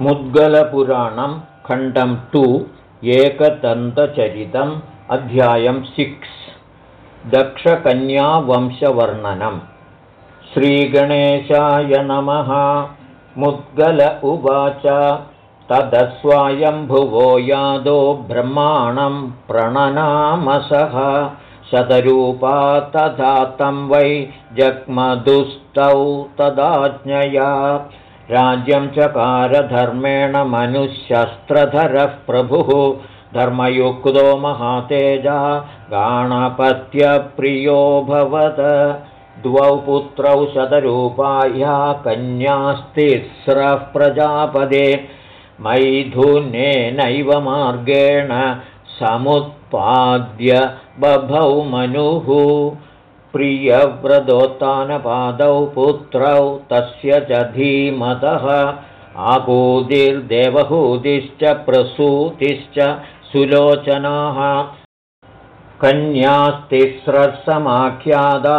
मुद्गलपुराणं खण्डं टु एकदन्तचरितम् अध्यायं सिक्स्। दक्षकन्यावंशवर्णनम् श्रीगणेशाय नमः। मुद्गल उवाच। तदस्वायम्भुवो यादो ब्रह्माणं प्रणनामसः शतरूपा तथा तं वै जग्मदुस्तौ तदाज्ञया राज्यं चकारधर्मेण मनुशस्त्रधरः प्रभुः। धर्मयुक्तो महातेजा गाणपत्यप्रियोऽभवत् द्वौ पुत्रौ शतरूपाया कन्यास्तिस्रः प्रजापदे। मैथुनेनैव मार्गेण समुत्पाद्य बभौ मनुः प्रियव्रतोत्तानपादौ पुत्रौ तस्य च धीमतः आकूतिर्देवहूतिश्च प्रसूतिश्च सुलोचनाः। कन्यास्तिस्रसमाख्यादा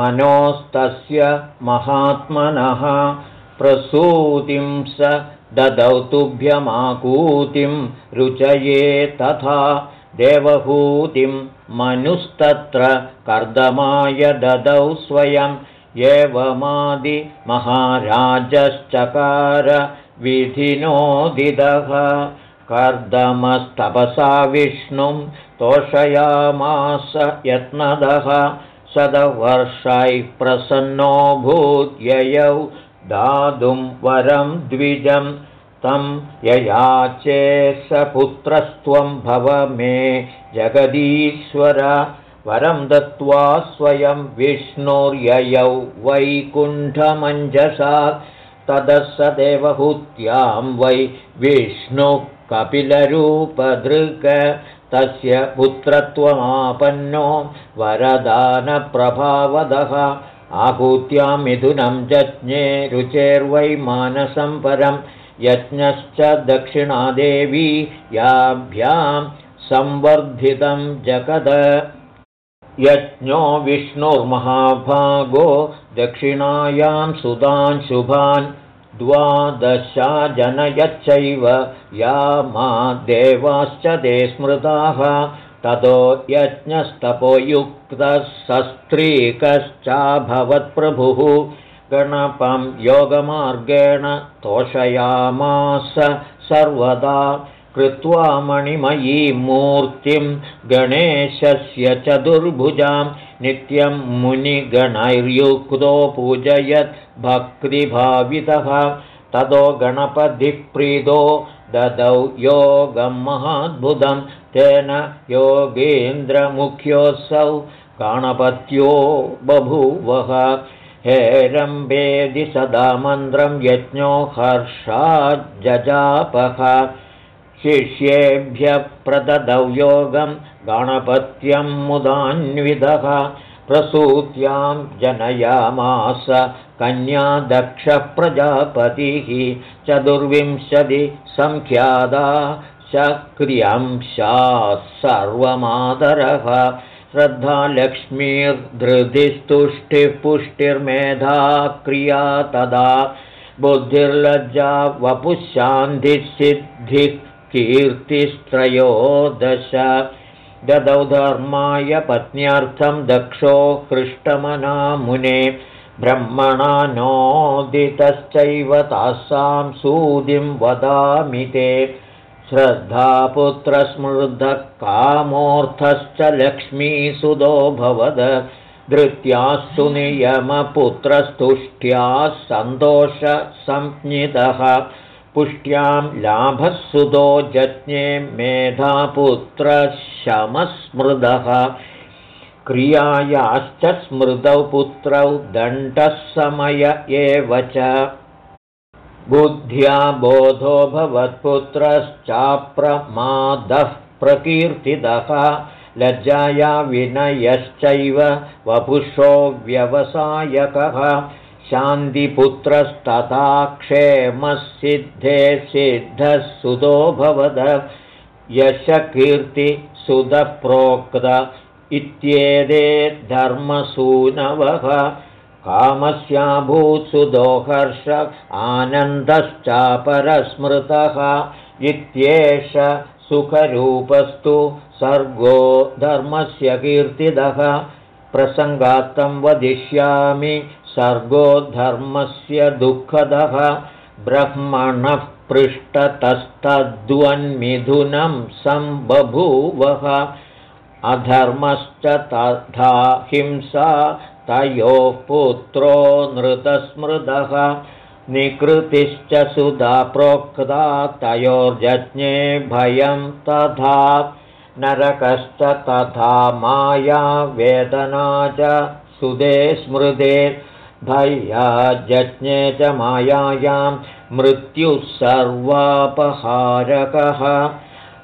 मनोस्तस्य महात्मनः प्रसूतिं स ददौ तुभ्यमाकूतिं रुचये तथा देवहूतिं मनुस्तत्र कर्दमाय ददौ स्वयं एवमादिमहाराजश्चकार विधिनोदिदः। कर्दमस्तपसा विष्णुं तोषयामास यत्नदः। शतवर्षैः प्रसन्नो भूत्ययौ दातुं वरं द्विजम् तं ययाचे स पुत्रस्त्वं भव मे जगदीश्वर। वरं दत्त्वा स्वयं विष्णुर्ययौ वैकुण्ठमञ्जसा। ततः स देवहूत्यां वै विष्णुः कपिलरूपदृक् तस्य पुत्रत्वमापन्नो वरदानप्रभावदः। आहूत्यां मिथुनं जज्ञे रुचेर्वै मानसं परम् यज्ञश्च दक्षिणादेवी याभ्यां संवर्धितं जगद। यज्ञो विष्णुर्महाभागो दक्षिणायां सुतान् शुभान् द्वादशा जनयच्चैव या मा देवाश्च ते स्मृताः। ततो यज्ञस्तपोयुक्तः सस्त्रीकश्चाभवत्प्रभुः गणपं योगमार्गेण तोषयामास सर्वदा कृत्वा मणिमयीं मूर्तिं गणेशस्य चतुर्भुजां नित्यं मुनिगणैर्युक्तो पूजयत् भक्तिभावितः। ततो गणपतिप्रीतो ददौ योगं महाद्भुतं तेन योगेन्द्रमुख्योऽसौ गणपत्यो बभूवः हेरम्बेदि सदा मन्त्रं यज्ञो हर्षाज्जजापः। शिष्येभ्यः प्रददौ योगं गणपत्यं मुदान्विदः प्रसूत्यां जनयामास कन्यादक्षप्रजापतिः। चतुर्विंशतिसङ्ख्यादा चक्रियंशाः सर्वमादरः श्रद्धा लक्ष्मीर्धृतिस्तुष्टिः पुष्टिर्मेधा क्रिया तदा बुद्धिर्लज्जा वपुशान्तिसिद्धिः कीर्तिस्त्रयोदश। ददौ धर्माय पत्न्यर्थं दक्षो हृष्टमना मुने ब्रह्मणा नोदितश्चैव तासां सूदिं वदामि ते श्रद्धापुत्रस्मृद्धः कामोऽर्थश्च लक्ष्मीसुदो भवद। धृत्यास्तु नियमपुत्रस्तुष्ट्याः सन्तोषसंज्ञितः। पुष्ट्यां लाभः सुतो जज्ञे मेधापुत्रशमस्मृदः। क्रियायाश्च स्मृतौ पुत्रौ दण्डः समय एव च बुद्ध्या बोधो भवत्पुत्रश्चाप्रमादः प्रकीर्तितः लज्जाया विनयश्चैव वपुषो व्यवसायकः। शान्तिपुत्रस्तथा क्षेमसिद्धे सिद्धः सुतो भवद यशकीर्तिसुतः प्रोक्त इत्येते धर्मसूनवः कामस्याभूत्सुदोहर्ष आनन्दश्चापरस्मृतः इत्येष सुखरूपस्तु सर्गो धर्मस्य कीर्तिदः। प्रसङ्गात्तं वदिष्यामि सर्गो धर्मस्य दुःखदः। ब्रह्मणः पृष्ठतस्तद्वन्मिथुनं सम्बभूवः। अधर्मश्च तथा हिंसा तयोः पुत्रो नृतस्मृतः निकृतिश्च सुधा प्रोक्ता तयोर्जज्ञे भयं तथा नरकश्च तथा माया वेदना च सुदे स्मृते भय्याजज्ञे च मायायां मृत्युः सर्वापहारकः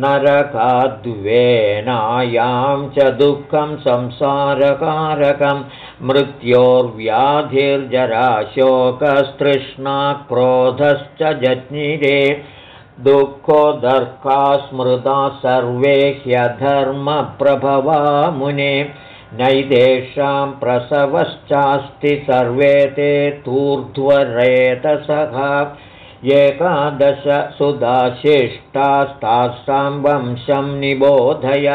नरकाद्वेनायां च दुःखं संसारकारकं मृत्योर्व्याधिर्जराशोकस्तृष्णा क्रोधश्च जज्ञिरे दुःखोदर्का स्मृता सर्वे ह्यधर्मप्रभवा मुने नैतेषां प्रसवश्चास्ति सर्वे ते तूर्ध्वरेतसः एकादश सुदाशिष्टास्तासां वंशं निबोधय।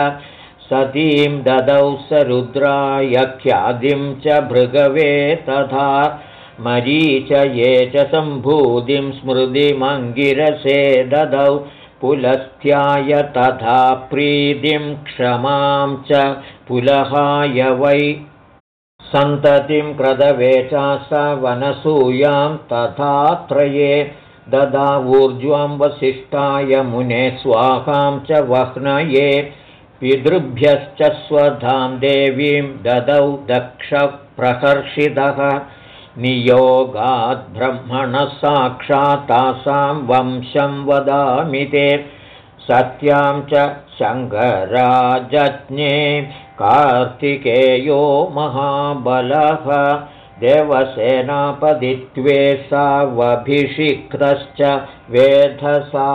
सतीं ददौ स रुद्राय ख्यादिं च भृगवे तथा मरीच ये च सम्भूतिं स्मृतिमङ्गिरसे ददौ पुलस्थ्याय तथा प्रीतिं क्षमां च पुलहाय वै। सन्ततिं क्रदवे च स वनसूयां तथा त्रये ददावूर्ज्वं वसिष्ठाय मुने स्वाहां च वह्नये पितृभ्यश्च स्वधां देवीं ददौ दक्षप्रकर्षितः नियोगाद्ब्रह्मणः साक्षात्तासां वंशं वदामि ते सत्यां च शङ्कराजज्ञे कार्तिकेयो महाबलः देवसेनापदित्वे सावभिषिक्तश्च वेधसा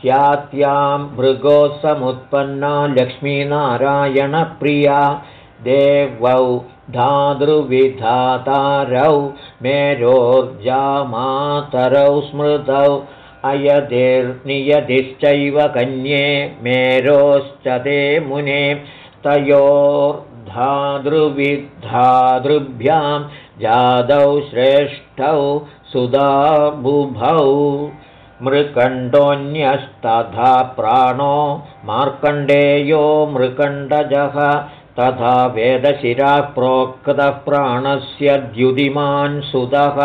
ख्यात्यां मृगो समुत्पन्ना लक्ष्मीनारायणप्रिया। देवौ धातृविधातारौ मेरोर्जामातरौ स्मृतौ अयतिर्नियतिश्चैव कन्ये मेरोश्च ते मुने। तयोर्धातृविधातृभ्यां जादौ श्रेष्ठौ सुदाबुभौ मृकण्डोऽन्यस्तथा प्राणो मार्कण्डेयो मृकण्डजः तथा वेदशिराः प्रोक्तः प्राणस्य द्युतिमान् सुतः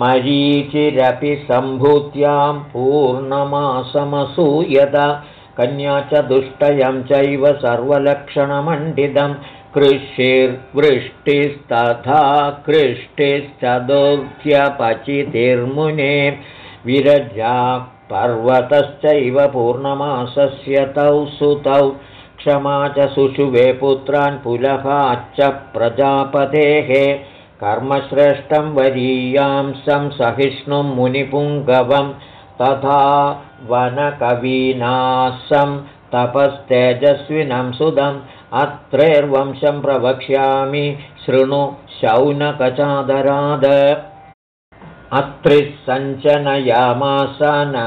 मरीचिरपि सम्भूत्यां पूर्णमासमसूयत। कन्या च दुष्टयं चैव सर्वलक्षणमण्डितं कृषिर्वृष्टिस्तथा कृष्टिश्चतुर्थ्यपचितिर्मुने विरजा पर्वतश्चैव पूर्णमासस्य तौ सुतौ क्षमा च सुषुवे पुत्रान् पुलहाच्च प्रजापतेः कर्मश्रेष्ठं वरीयांसं सहिष्णुं मुनिपुङ्गवं तथा वनकवीनासं तपस्तेजस्विनं सुदम् अत्रैर्वंशं प्रवक्ष्यामि शृणु शौनकचादराद। अत्रिः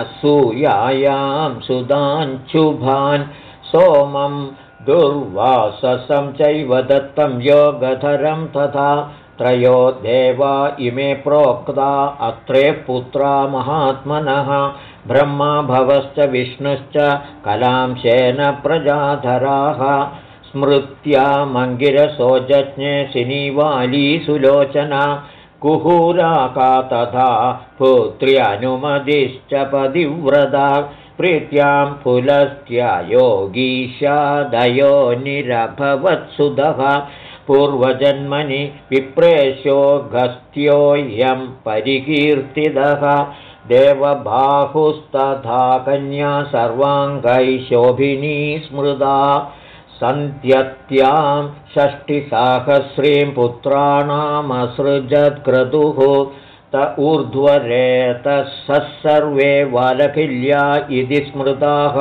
सूयायां सुदाञ्चुभान् सोमं दुर्वाससं चैव दत्तं योगधरं तथा त्रयो देवा इमे प्रोक्ता अत्रे पुत्रा महात्मनः। ब्रह्मा भवश्च विष्णुश्च कलांशेन प्रजाधराः स्मृत्या मङ्गिरसोजज्ञे सिनीवाली सुलोचना कुहूराका तथा पुत्र्यनुमतिश्च पतिव्रता प्रीत्यां पुलस्त्यायोगीशादयो निरभवत्सुधः पूर्वजन्मनि विप्रेशो गस्त्योऽयं परिकीर्तितः देवबाहुस्तथा कन्या सर्वाङ्गैशोभिनी स्मृदा सन्त्यत्यां षष्टिसाहस्रीं पुत्राणामसृजत्क्रतुः त ऊर्ध्वरेतः सर्वे वालकिल्या इति स्मृताः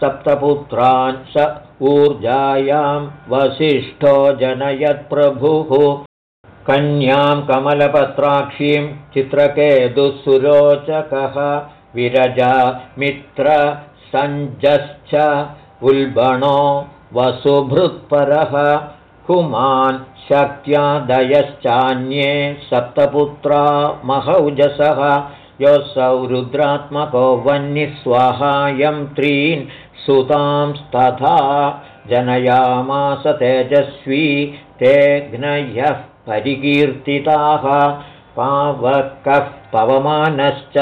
सप्तपुत्रान् स ऊर्जायां वसिष्ठो जनयत्प्रभुः। कन्यां कमलपत्राक्षीं चित्रकेतुसुरोचकः विरजा मित्रसञ्जश्च उल्बणो वसुभृत्परः हुमान् शक्त्यादयश्चान्ये सप्तपुत्रा महौजसः। योऽसौ रुद्रात्मको वह्निस्वाहायं त्रीन् सुतांस्तथा जनयामास तेजस्वी ते घ्नयः परिकीर्तिताः। पावकः पवमानश्च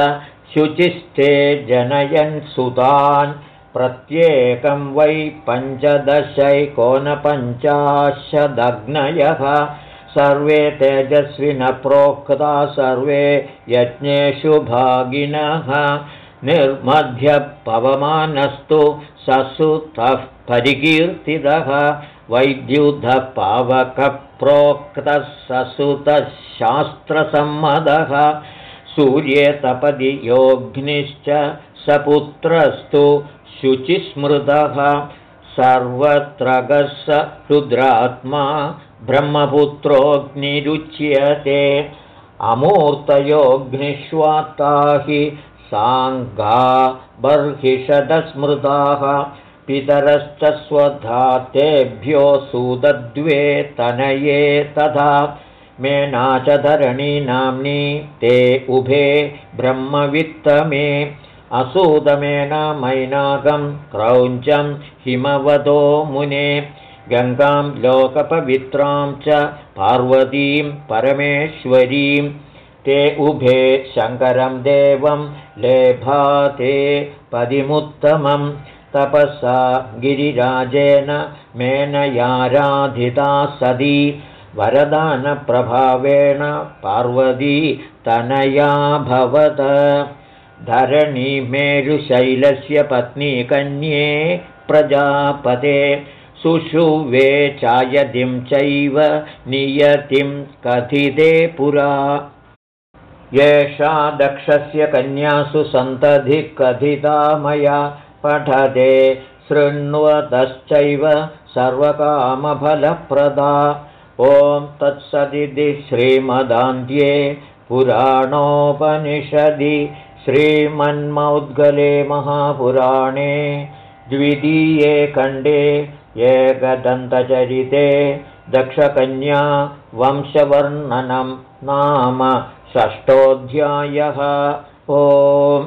शुचिस्ते जनयन् सुतान् प्रत्येकं वै पञ्चदशैकोनपञ्चाशदग्नयः। सर्वे तेजस्विनप्रोक्ता सर्वे यज्ञेषु भागिनः। निर्मध्यपवमानस्तु ससुतः परिकीर्तितः। वैद्युधपावकप्रोक्तः ससुतः शास्त्रसम्मतः सूर्ये तपदि योग्निश्च सपुत्रस्तु शुचिस्मृतः सर्वत्र स रुद्रात्मा ब्रह्मपुत्रोऽग्निरुच्यते। अमूर्तयोऽग्निष्वात्ता हि साङ्गा बर्हिषदस्मृताः। पितरश्च स्वधातेभ्यो सुदद्वे तनये तथा मेना च धरणीनाम्नि ते उभे ब्रह्मवित्तमे असूतमेन मैनाकं क्रौञ्चं हिमवदो मुने गङ्गां लोकपवित्रां च पार्वतीं परमेश्वरीं। ते उभे शङ्करं देवं लेभाते पदिमुत्तमं। तपसा गिरिराजेन मेनयाराधिता सदी वरदानप्रभावेण पार्वती तनयाभवत् धरणीमेरुशैलस्य पत्नी कन्ये प्रजापते। सुषुवे चायदिं चैव नियतिं कथिते पुरा। येषा दक्षस्य कन्यासु सन्तधिकथिता मया पठते। शृण्वतश्चैव सर्वकामफलप्रदा। ॐ तत्सदिति श्रीमदान्त्ये पुराणोपनिषदि श्रीमन्मौद्गले महापुराणे द्वितीये खण्डे एकदन्तचरिते दक्षकन्या वंशवर्णनं नाम षष्ठोऽध्यायः। ओम्